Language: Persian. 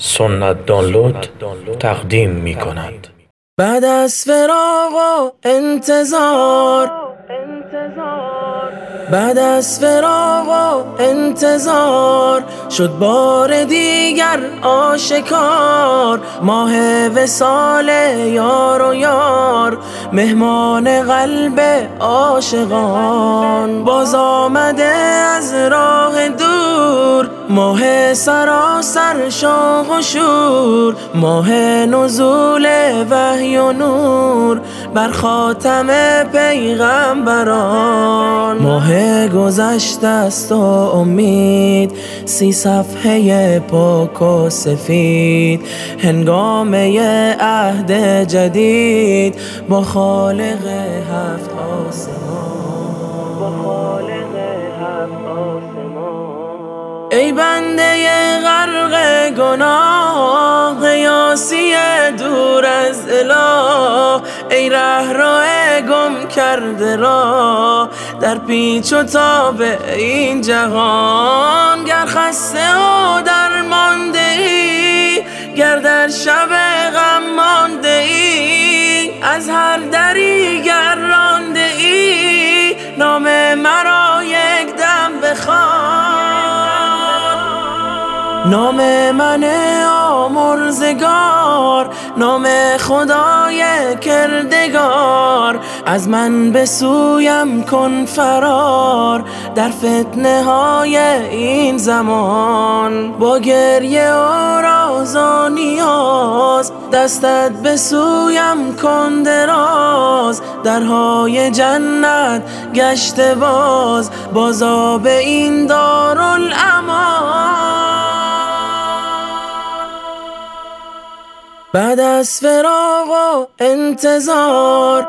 سنت دانلود تقدیم می کند. بعد از فراق و انتظار بعد از فراق و انتظار شد بار دیگر آشکار. ماه وسال یار و یار مهمان قلب عاشقان. باز آمده از راه ماه سراسر شوق و شور ماه نزول وحی و نور بر خاتم پیغمبران. ماه گذشته است و امید سی صفحه پاک و سفید هنگامه عهد جدید با خالق هفت آسمان. ای بنده غرق گناه قیاسی دور از اله ای ره راه گم کرده را در پیچ و تاب این جهان. گر خسته نام من آمرزگار نام خدای کردگار. از من به سویم کن فرار در فتنه های این زمان. با گریه و راز و نیاز دستت به سویم کن دراز. درهای جنت گشته باز بازا به این دارالامان بعد از فراق و انتظار.